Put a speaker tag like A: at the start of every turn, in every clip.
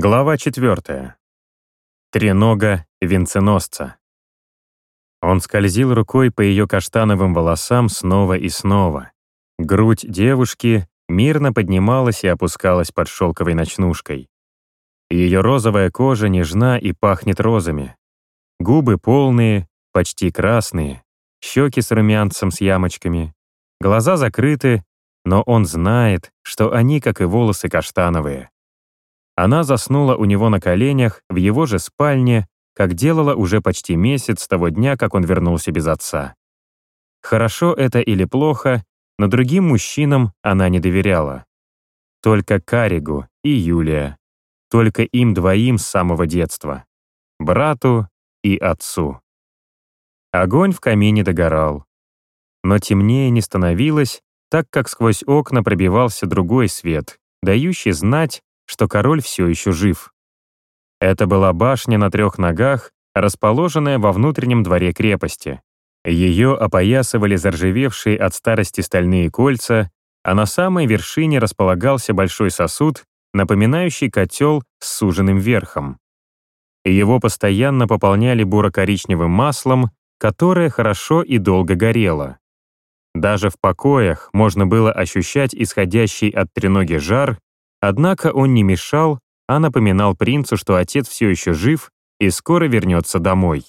A: Глава четвертая. Тренога венценосца. Он скользил рукой по ее каштановым волосам снова и снова. Грудь девушки мирно поднималась и опускалась под шелковой ночнушкой. Ее розовая кожа нежна и пахнет розами. Губы полные, почти красные, щеки с румянцем с ямочками. Глаза закрыты, но он знает, что они, как и волосы, каштановые. Она заснула у него на коленях, в его же спальне, как делала уже почти месяц с того дня, как он вернулся без отца. Хорошо это или плохо, но другим мужчинам она не доверяла. Только Каригу и Юлия. Только им двоим с самого детства. Брату и отцу. Огонь в камине догорал. Но темнее не становилось, так как сквозь окна пробивался другой свет, дающий знать, что король все еще жив. Это была башня на трех ногах, расположенная во внутреннем дворе крепости. Ее опоясывали заржавевшие от старости стальные кольца, а на самой вершине располагался большой сосуд, напоминающий котел с суженным верхом. Его постоянно пополняли буро-коричневым маслом, которое хорошо и долго горело. Даже в покоях можно было ощущать исходящий от треноги жар Однако он не мешал, а напоминал принцу, что отец все еще жив и скоро вернется домой.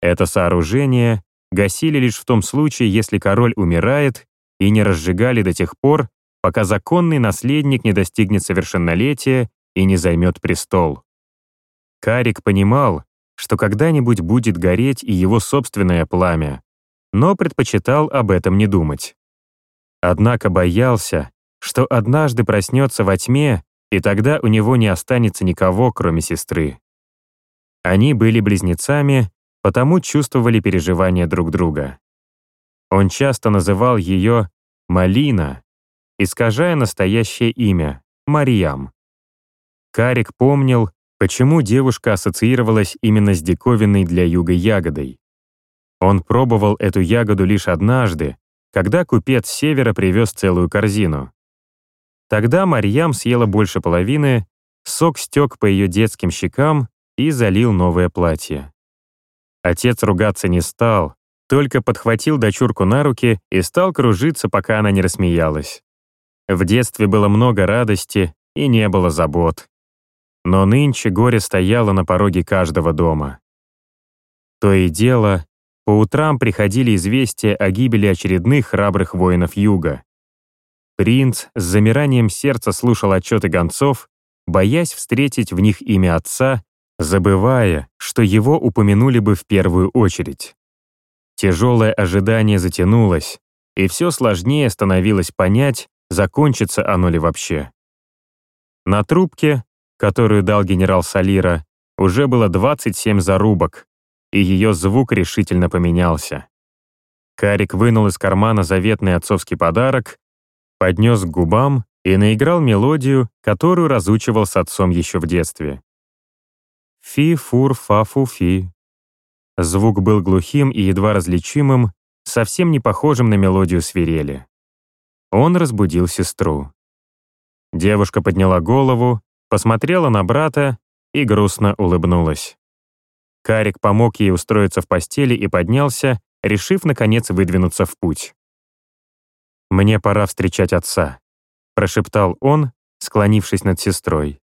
A: Это сооружение гасили лишь в том случае, если король умирает, и не разжигали до тех пор, пока законный наследник не достигнет совершеннолетия и не займет престол. Карик понимал, что когда-нибудь будет гореть и его собственное пламя, но предпочитал об этом не думать. Однако боялся, что однажды проснется во тьме, и тогда у него не останется никого, кроме сестры. Они были близнецами, потому чувствовали переживания друг друга. Он часто называл ее Малина, искажая настоящее имя — Мариям. Карик помнил, почему девушка ассоциировалась именно с диковинной для юга ягодой. Он пробовал эту ягоду лишь однажды, когда купец севера привез целую корзину. Тогда Марьям съела больше половины, сок стек по ее детским щекам и залил новое платье. Отец ругаться не стал, только подхватил дочурку на руки и стал кружиться, пока она не рассмеялась. В детстве было много радости и не было забот. Но нынче горе стояло на пороге каждого дома. То и дело, по утрам приходили известия о гибели очередных храбрых воинов Юга. Принц с замиранием сердца слушал отчеты гонцов, боясь встретить в них имя отца, забывая, что его упомянули бы в первую очередь. Тяжелое ожидание затянулось, и все сложнее становилось понять, закончится оно ли вообще. На трубке, которую дал генерал Салира, уже было 27 зарубок, и ее звук решительно поменялся. Карик вынул из кармана заветный отцовский подарок поднес к губам и наиграл мелодию, которую разучивал с отцом еще в детстве. Фи-фур-фа-фу-фи. Звук был глухим и едва различимым, совсем не похожим на мелодию свирели. Он разбудил сестру. Девушка подняла голову, посмотрела на брата и грустно улыбнулась. Карик помог ей устроиться в постели и поднялся, решив, наконец, выдвинуться в путь. «Мне пора встречать отца», — прошептал он, склонившись над сестрой.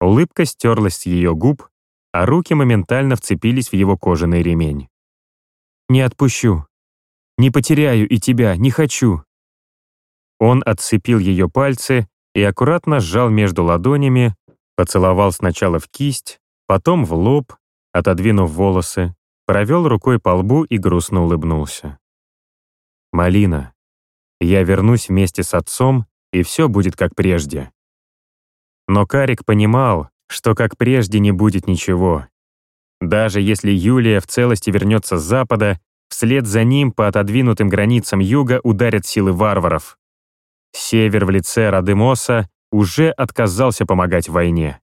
A: Улыбка стерлась с ее губ, а руки моментально вцепились в его кожаный ремень. «Не отпущу. Не потеряю и тебя, не хочу». Он отцепил ее пальцы и аккуратно сжал между ладонями, поцеловал сначала в кисть, потом в лоб, отодвинув волосы, провел рукой по лбу и грустно улыбнулся. «Малина, я вернусь вместе с отцом, и все будет как прежде. Но Карик понимал, что как прежде не будет ничего. Даже если Юлия в целости вернется с запада, вслед за ним по отодвинутым границам юга ударят силы варваров. Север в лице Радемоса уже отказался помогать в войне.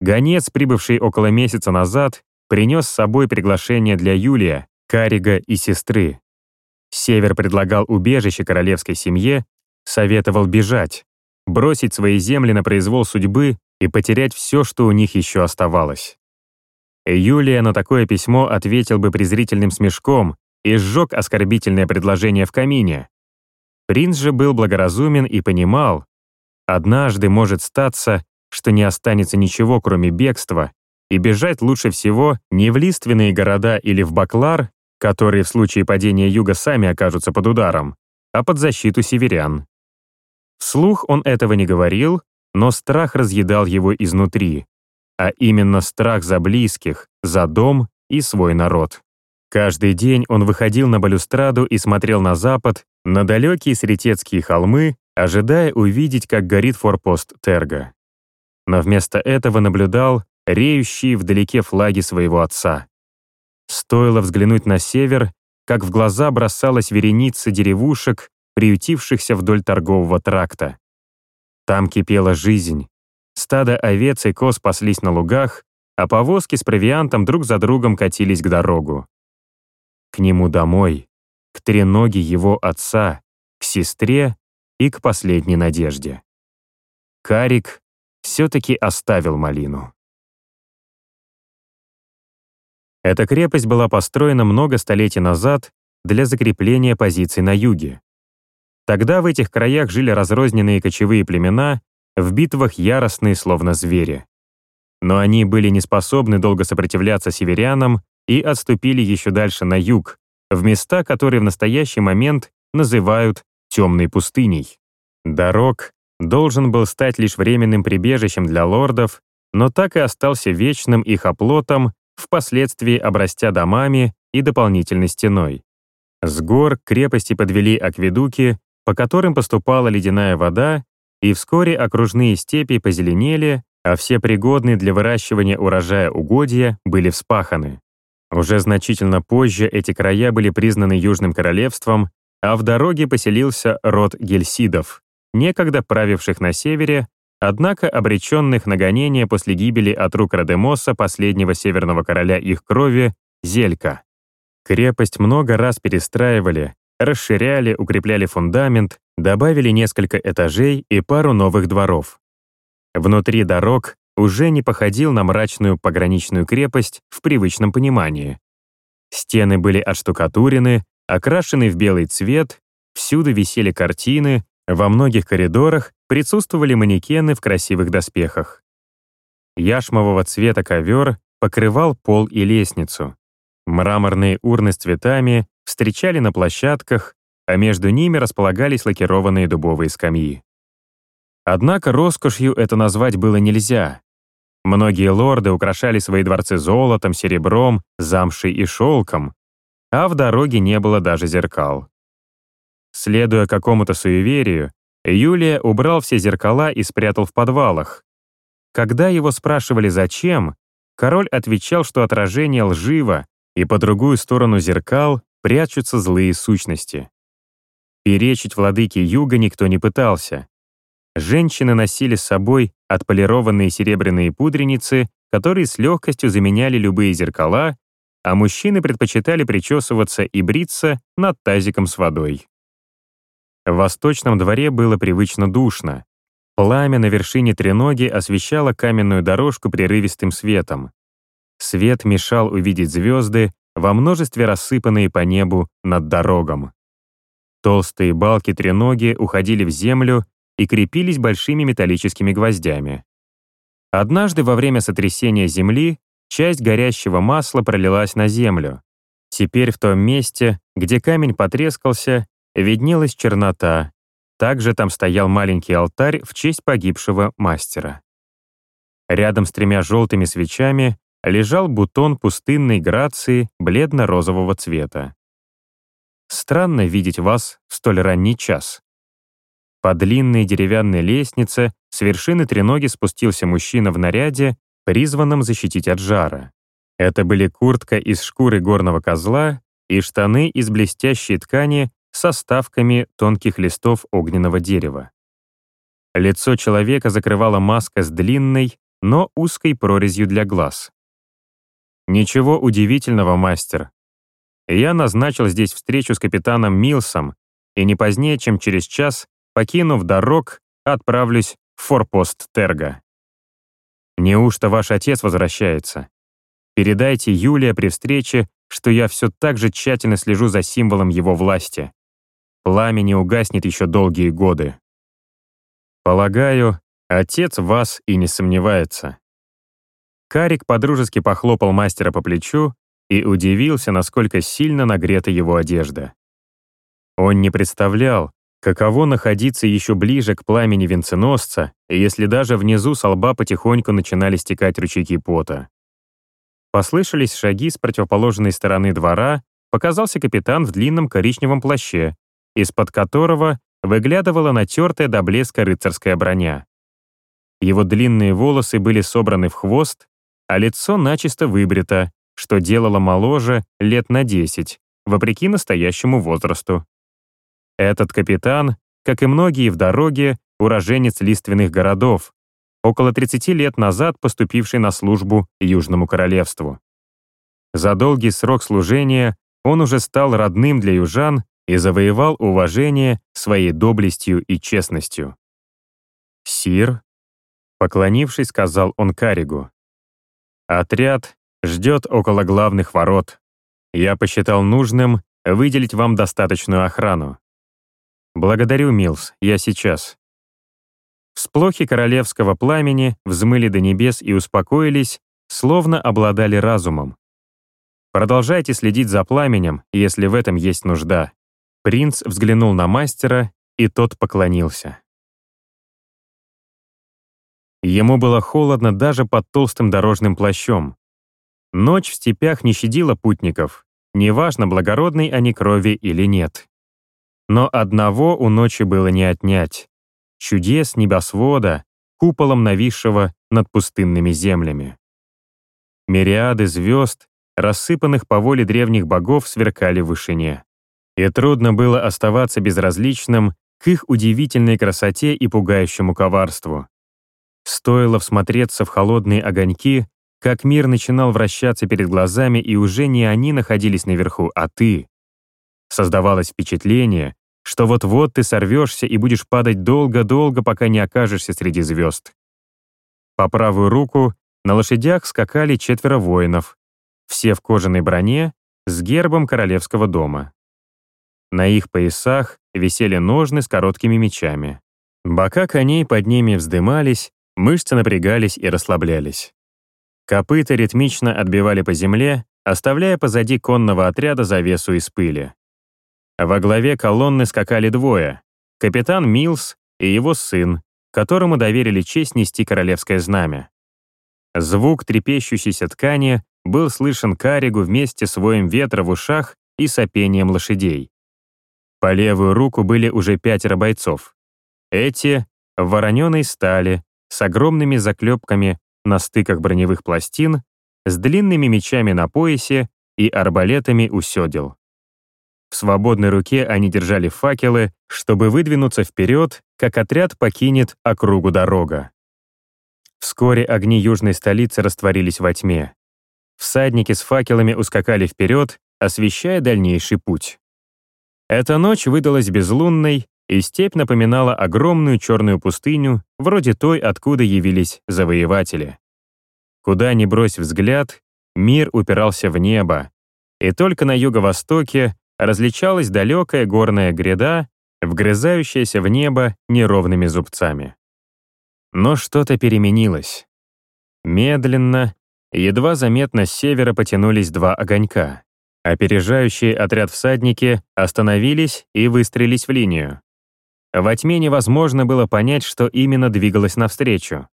A: Гонец, прибывший около месяца назад, принес с собой приглашение для Юлия, Карига и сестры. Север предлагал убежище королевской семье, советовал бежать. бросить свои земли на произвол судьбы и потерять все, что у них еще оставалось. Юлия на такое письмо ответил бы презрительным смешком и сжег оскорбительное предложение в камине. Принц же был благоразумен и понимал, однажды может статься, что не останется ничего, кроме бегства, и бежать лучше всего не в лиственные города или в Баклар, которые в случае падения юга сами окажутся под ударом, а под защиту северян. Вслух он этого не говорил, но страх разъедал его изнутри, а именно страх за близких, за дом и свой народ. Каждый день он выходил на балюстраду и смотрел на запад, на далекие Сретецкие холмы, ожидая увидеть, как горит форпост Терга. Но вместо этого наблюдал реющие вдалеке флаги своего отца. Стоило взглянуть на север, как в глаза бросалась вереница деревушек, приютившихся вдоль торгового тракта. Там кипела жизнь. Стадо овец и коз паслись на лугах, а повозки с провиантом друг за другом катились к дорогу. К нему домой, к треноге его отца, к сестре и к последней надежде. Карик все-таки оставил малину. Эта крепость была построена много столетий назад для закрепления позиций на юге. Тогда в этих краях жили разрозненные кочевые племена, в битвах яростные, словно звери. Но они были не способны долго сопротивляться северянам и отступили еще дальше на юг, в места, которые в настоящий момент называют темной пустыней. Дорог должен был стать лишь временным прибежищем для лордов, но так и остался вечным их оплотом впоследствии обрастя домами и дополнительной стеной. С гор крепости подвели акведуки, по которым поступала ледяная вода, и вскоре окружные степи позеленели, а все пригодные для выращивания урожая угодья были вспаханы. Уже значительно позже эти края были признаны Южным королевством, а в дороге поселился род гельсидов, некогда правивших на севере, однако обреченных на гонение после гибели от рук Радемоса, последнего северного короля их крови, Зелька. Крепость много раз перестраивали, расширяли, укрепляли фундамент, добавили несколько этажей и пару новых дворов. Внутри дорог уже не походил на мрачную пограничную крепость в привычном понимании. Стены были отштукатурены, окрашены в белый цвет, всюду висели картины, во многих коридорах присутствовали манекены в красивых доспехах. Яшмового цвета ковер покрывал пол и лестницу. Мраморные урны с цветами встречали на площадках, а между ними располагались лакированные дубовые скамьи. Однако роскошью это назвать было нельзя. Многие лорды украшали свои дворцы золотом, серебром, замшей и шелком, а в дороге не было даже зеркал. Следуя какому-то суеверию, Юлия убрал все зеркала и спрятал в подвалах. Когда его спрашивали «зачем?», король отвечал, что отражение лживо, и по другую сторону зеркал прячутся злые сущности. Перечить владыке юга никто не пытался. Женщины носили с собой отполированные серебряные пудреницы, которые с легкостью заменяли любые зеркала, а мужчины предпочитали причесываться и бриться над тазиком с водой. В восточном дворе было привычно душно. Пламя на вершине треноги освещало каменную дорожку прерывистым светом. Свет мешал увидеть звезды, во множестве рассыпанные по небу над дорогом. Толстые балки треноги уходили в землю и крепились большими металлическими гвоздями. Однажды во время сотрясения земли часть горящего масла пролилась на землю. Теперь в том месте, где камень потрескался, виднелась чернота. Также там стоял маленький алтарь в честь погибшего мастера. Рядом с тремя желтыми свечами лежал бутон пустынной грации бледно-розового цвета. Странно видеть вас в столь ранний час. По длинной деревянной лестнице с вершины треноги спустился мужчина в наряде, призванном защитить от жара. Это были куртка из шкуры горного козла и штаны из блестящей ткани со ставками тонких листов огненного дерева. Лицо человека закрывала маска с длинной, но узкой прорезью для глаз. «Ничего удивительного, мастер. Я назначил здесь встречу с капитаном Милсом, и не позднее, чем через час, покинув дорог, отправлюсь в форпост Терга. Неужто ваш отец возвращается? Передайте Юлия при встрече, что я все так же тщательно слежу за символом его власти. Пламя не угаснет еще долгие годы. Полагаю, отец вас и не сомневается. Карик подружески похлопал мастера по плечу и удивился, насколько сильно нагрета его одежда. Он не представлял, каково находиться еще ближе к пламени венценосца, если даже внизу со лба потихоньку начинали стекать ручейки пота. Послышались шаги с противоположной стороны двора, показался капитан в длинном коричневом плаще, из-под которого выглядывала натертая до блеска рыцарская броня. Его длинные волосы были собраны в хвост, а лицо начисто выбрито, что делало моложе лет на 10, вопреки настоящему возрасту. Этот капитан, как и многие в дороге, уроженец лиственных городов, около 30 лет назад поступивший на службу Южному Королевству. За долгий срок служения он уже стал родным для южан и завоевал уважение своей доблестью и честностью. «Сир», — поклонившись, сказал он Каригу, «Отряд ждет около главных ворот. Я посчитал нужным выделить вам достаточную охрану. Благодарю, Милс, я сейчас». Всплохи королевского пламени взмыли до небес и успокоились, словно обладали разумом. Продолжайте следить за пламенем, если в этом есть нужда. Принц взглянул на мастера, и тот поклонился. Ему было холодно даже под толстым дорожным плащом. Ночь в степях не щадила путников, неважно, благородной они крови или нет. Но одного у ночи было не отнять — чудес небосвода, куполом нависшего над пустынными землями. Мириады звезд, рассыпанных по воле древних богов, сверкали в вышине и трудно было оставаться безразличным к их удивительной красоте и пугающему коварству. Стоило всмотреться в холодные огоньки, как мир начинал вращаться перед глазами, и уже не они находились наверху, а ты. Создавалось впечатление, что вот-вот ты сорвешься и будешь падать долго-долго, пока не окажешься среди звезд. По правую руку на лошадях скакали четверо воинов, все в кожаной броне, с гербом королевского дома. На их поясах висели ножны с короткими мечами. Бока коней под ними вздымались, мышцы напрягались и расслаблялись. Копыта ритмично отбивали по земле, оставляя позади конного отряда завесу из пыли. Во главе колонны скакали двое — капитан Милс и его сын, которому доверили честь нести королевское знамя. Звук трепещущейся ткани был слышен Каригу вместе с воем ветра в ушах и сопением лошадей. По левую руку были уже пятеро бойцов. Эти — в вороненой стали, с огромными заклепками на стыках броневых пластин, с длинными мечами на поясе и арбалетами у седел. В свободной руке они держали факелы, чтобы выдвинуться вперед, как отряд покинет округу дорога. Вскоре огни южной столицы растворились во тьме. Всадники с факелами ускакали вперед, освещая дальнейший путь. Эта ночь выдалась безлунной, и степь напоминала огромную черную пустыню, вроде той, откуда явились завоеватели. Куда ни брось взгляд, мир упирался в небо, и только на юго-востоке различалась далекая горная гряда, вгрызающаяся в небо неровными зубцами. Но что-то переменилось. Медленно, едва заметно с севера потянулись два огонька. Опережающие отряд всадники остановились и выстрелились в линию. Во тьме невозможно было понять, что именно двигалось навстречу.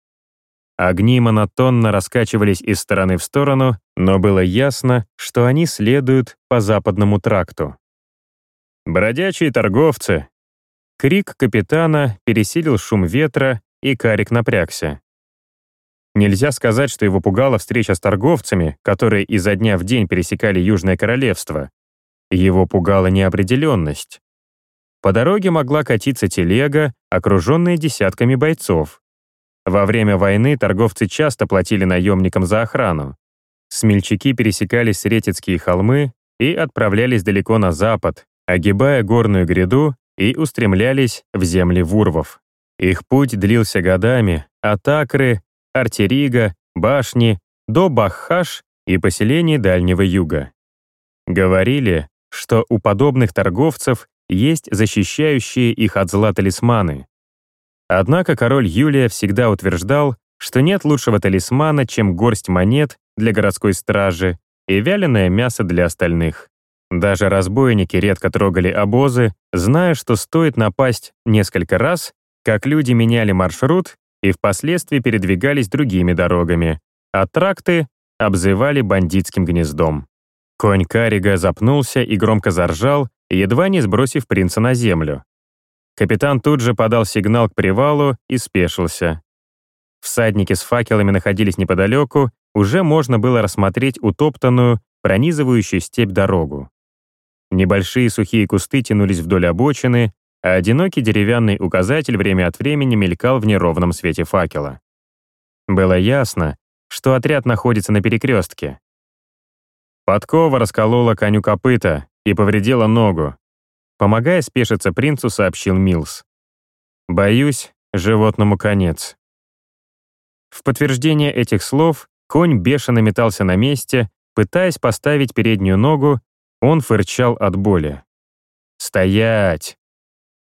A: Огни монотонно раскачивались из стороны в сторону, но было ясно, что они следуют по западному тракту. «Бродячие торговцы!» Крик капитана пересилил шум ветра, и Карик напрягся. Нельзя сказать, что его пугала встреча с торговцами, которые изо дня в день пересекали Южное Королевство. Его пугала неопределенность. По дороге могла катиться телега, окруженная десятками бойцов. Во время войны торговцы часто платили наемникам за охрану. Смельчаки пересекали Сретецкие холмы и отправлялись далеко на запад, огибая горную гряду и устремлялись в земли вурвов. Их путь длился годами от Акры, Артерига, Башни до Баххаш и поселений Дальнего Юга. Говорили, что у подобных торговцев есть защищающие их от зла талисманы. Однако король Юлия всегда утверждал, что нет лучшего талисмана, чем горсть монет для городской стражи и вяленое мясо для остальных. Даже разбойники редко трогали обозы, зная, что стоит напасть несколько раз, как люди меняли маршрут и впоследствии передвигались другими дорогами, а тракты обзывали бандитским гнездом. Конь Карига запнулся и громко заржал, едва не сбросив принца на землю. Капитан тут же подал сигнал к привалу и спешился. Всадники с факелами находились неподалеку, уже можно было рассмотреть утоптанную, пронизывающую степь дорогу. Небольшие сухие кусты тянулись вдоль обочины, а одинокий деревянный указатель время от времени мелькал в неровном свете факела. Было ясно, что отряд находится на перекрестке. Подкова расколола коню копыта и повредила ногу. Помогая спешиться принцу, сообщил Милс. «Боюсь, животному конец». В подтверждение этих слов конь бешено метался на месте, пытаясь поставить переднюю ногу, он фырчал от боли. «Стоять!»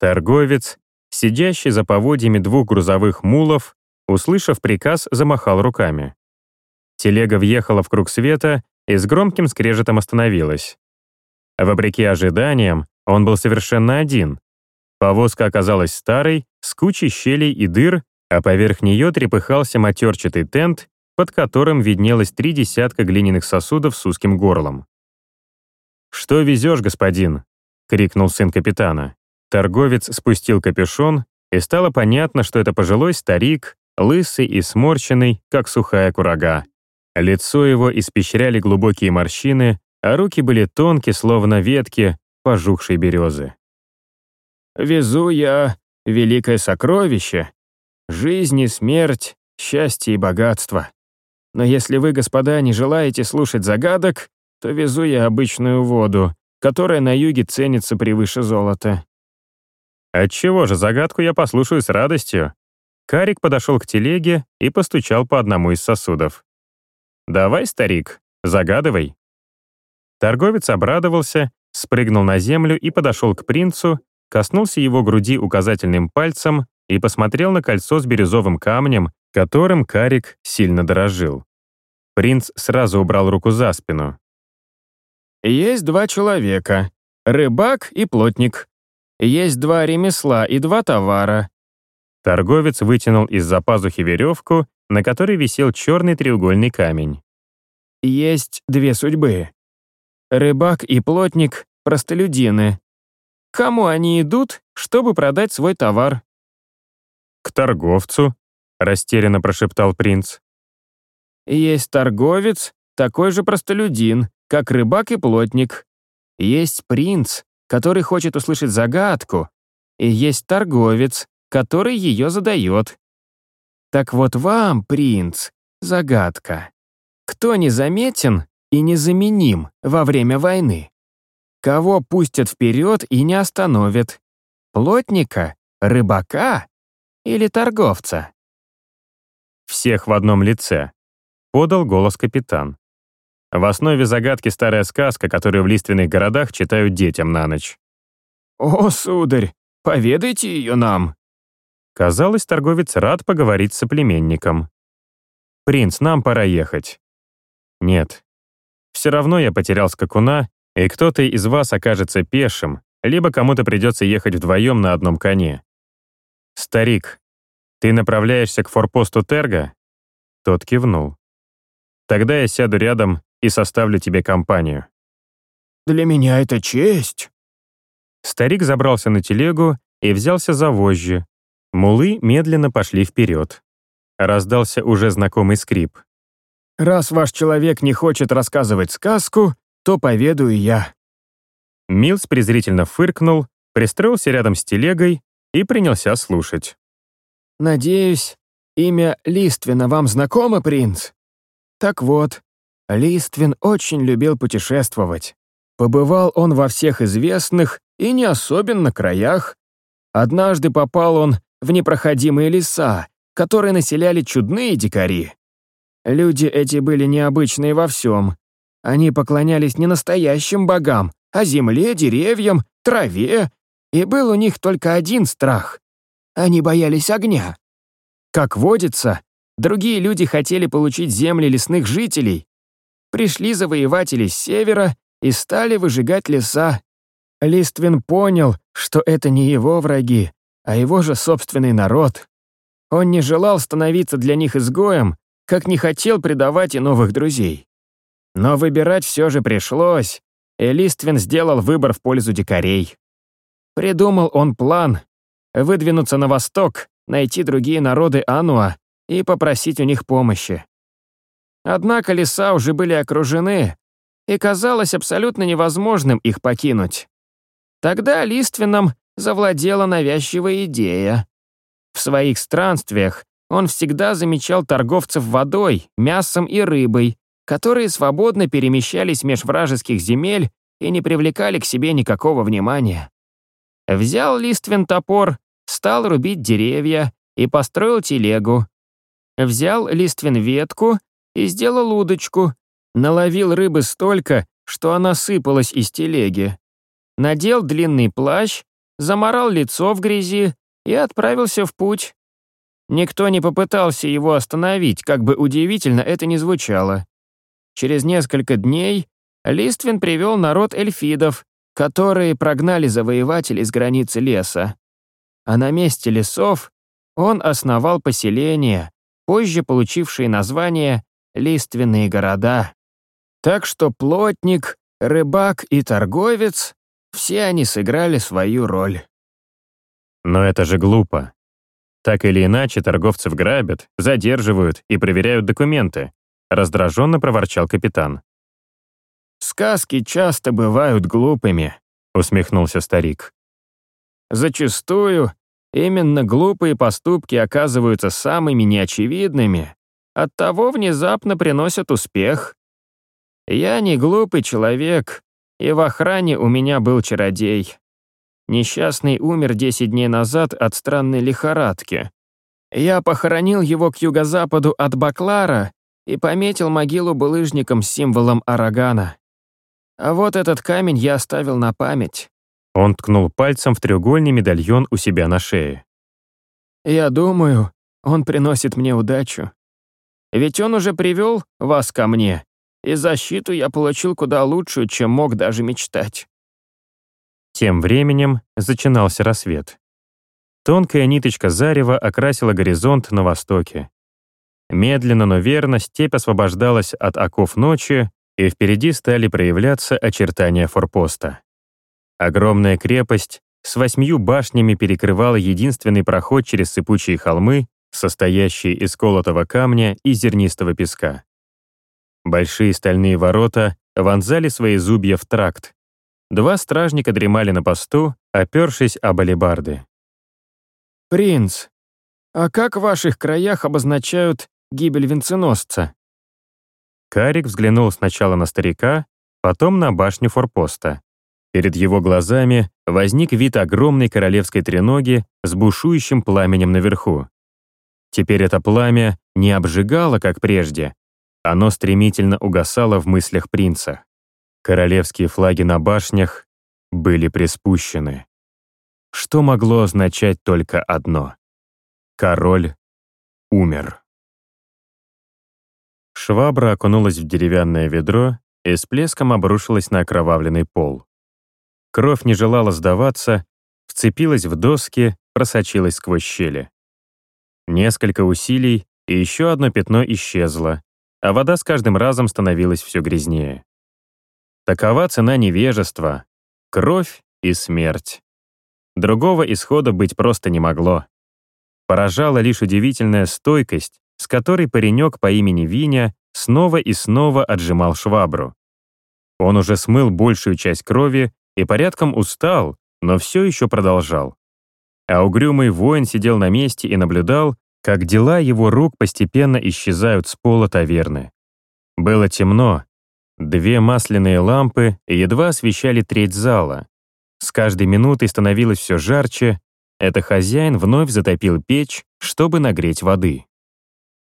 A: Торговец, сидящий за поводьями двух грузовых мулов, услышав приказ, замахал руками. Телега въехала в круг света и с громким скрежетом остановилась. Вопреки ожиданиям, он был совершенно один. Повозка оказалась старой, с кучей щелей и дыр, а поверх нее трепыхался матерчатый тент, под которым виднелось три десятка глиняных сосудов с узким горлом. «Что везешь, господин?» — крикнул сын капитана. Торговец спустил капюшон, и стало понятно, что это пожилой старик, лысый и сморщенный, как сухая курага. Лицо его испещряли глубокие морщины, а руки были тонкие, словно ветки пожухшей березы. «Везу я великое сокровище, жизнь и смерть, счастье и богатство. Но если вы, господа, не желаете слушать загадок, то везу я обычную воду, которая на юге ценится превыше золота». «Отчего же загадку я послушаю с радостью?» Карик подошел к телеге и постучал по одному из сосудов. «Давай, старик, загадывай». Торговец обрадовался, спрыгнул на землю и подошел к принцу, коснулся его груди указательным пальцем и посмотрел на кольцо с бирюзовым камнем, которым Карик сильно дорожил. Принц сразу убрал руку за спину. «Есть два человека — рыбак и плотник. Есть два ремесла и два товара». Торговец вытянул из-за пазухи веревку на которой висел черный треугольный камень. «Есть две судьбы. Рыбак и плотник — простолюдины. Кому они идут, чтобы продать свой товар?» «К торговцу», — растерянно прошептал принц. «Есть торговец, такой же простолюдин, как рыбак и плотник. Есть принц, который хочет услышать загадку, и есть торговец, который ее задает. Так вот вам, принц, загадка. Кто незаметен и незаменим во время войны? Кого пустят вперед и не остановят? Плотника, рыбака или торговца? Всех в одном лице, подал голос капитан. В основе загадки старая сказка, которую в лиственных городах читают детям на ночь. «О, сударь, поведайте ее нам!» Казалось, торговец рад поговорить с соплеменником. «Принц, нам пора ехать». «Нет. Все равно я потерял скакуна, и кто-то из вас окажется пешим, либо кому-то придется ехать вдвоем на одном коне. Старик, ты направляешься к форпосту Терга?» Тот кивнул. «Тогда я сяду рядом и составлю тебе компанию». «Для меня это честь». Старик забрался на телегу и взялся за вожжи, Мулы медленно пошли вперед. Раздался уже знакомый скрип. «Раз ваш человек не хочет рассказывать сказку, то поведаю я». Милс презрительно фыркнул, пристроился рядом с телегой и принялся слушать. «Надеюсь, имя Листвина вам знакомо, принц? Так вот, Листвин очень любил путешествовать. Побывал он во всех известных и не особенно краях. Однажды попал он
B: в непроходимые леса, которые населяли чудные дикари. Люди эти были необычные во всем. Они поклонялись не настоящим богам, а земле, деревьям, траве, и был у них только один страх. Они боялись огня. Как водится, другие люди хотели получить земли лесных жителей. Пришли завоеватели с севера и стали выжигать леса. Листвин понял, что это не его враги, а его же собственный народ. Он не желал становиться для них изгоем, как не хотел предавать и новых друзей. Но выбирать все же пришлось, и Листвин сделал выбор в пользу дикарей. Придумал он план — выдвинуться на восток, найти другие народы Ануа и попросить у них помощи. Однако леса уже были окружены, и казалось абсолютно невозможным их покинуть. Тогда Лиственном завладела навязчивая идея. В своих странствиях он всегда замечал торговцев водой, мясом и рыбой, которые свободно перемещались меж вражеских земель и не привлекали к себе никакого внимания. Взял Листвин топор, стал рубить деревья и построил телегу. Взял Листвин ветку и сделал удочку, наловил рыбы столько, что она сыпалась из телеги. Надел длинный плащ, заморал лицо в грязи и отправился в путь. Никто не попытался его остановить, как бы удивительно это ни звучало. Через несколько дней Листвин привел народ эльфидов, которые прогнали завоевателей с границы леса. А на месте лесов он основал поселения, позже получившие название «Лиственные города». Так что плотник, рыбак и торговец — все они сыграли свою роль.
A: Но это же глупо. Так или иначе, торговцев грабят, задерживают и проверяют документы, раздраженно проворчал капитан.
B: «Сказки часто бывают глупыми», — усмехнулся старик. «Зачастую именно глупые поступки оказываются самыми неочевидными, оттого внезапно приносят успех. Я не глупый человек, и в охране у меня был чародей. Несчастный умер 10 дней назад от странной лихорадки. Я похоронил его к юго-западу от Баклара и пометил могилу булыжником с символом Арагана. А вот этот камень я оставил на память.
A: Он ткнул пальцем в треугольный медальон у себя на шее.
B: Я думаю, он приносит мне удачу. Ведь он уже привел вас ко мне, и защиту я получил куда лучшую, чем мог даже мечтать.
A: Тем временем зачинался рассвет. Тонкая ниточка зарева окрасила горизонт на востоке. Медленно, но верно степь освобождалась от оков ночи, и впереди стали проявляться очертания форпоста. Огромная крепость с восьмью башнями перекрывала единственный проход через сыпучие холмы, состоящие из колотого камня и зернистого песка. Большие стальные ворота вонзали свои зубья в тракт, Два стражника дремали на посту, опершись об алебарды.
B: «Принц, а как в ваших краях обозначают гибель венценосца?»
A: Карик взглянул сначала на старика, потом на башню форпоста. Перед его глазами возник вид огромной королевской треноги с бушующим пламенем наверху. Теперь это пламя не обжигало, как прежде. Оно стремительно угасало в мыслях принца. Королевские флаги на башнях были приспущены. Что могло означать только одно — король умер. Швабра окунулась в деревянное ведро и с плеском обрушилась на окровавленный пол. Кровь не желала сдаваться, вцепилась в доски, просочилась сквозь щели. Несколько усилий, и еще одно пятно исчезло, а вода с каждым разом становилась все грязнее. Такова цена невежества, кровь и смерть. Другого исхода быть просто не могло. Поражала лишь удивительная стойкость, с которой паренек по имени Виня снова и снова отжимал швабру. Он уже смыл большую часть крови и порядком устал, но все еще продолжал. А угрюмый воин сидел на месте и наблюдал, как дела его рук постепенно исчезают с пола таверны. Было темно, Две масляные лампы едва освещали треть зала. С каждой минутой становилось все жарче, это хозяин вновь затопил печь, чтобы нагреть воды.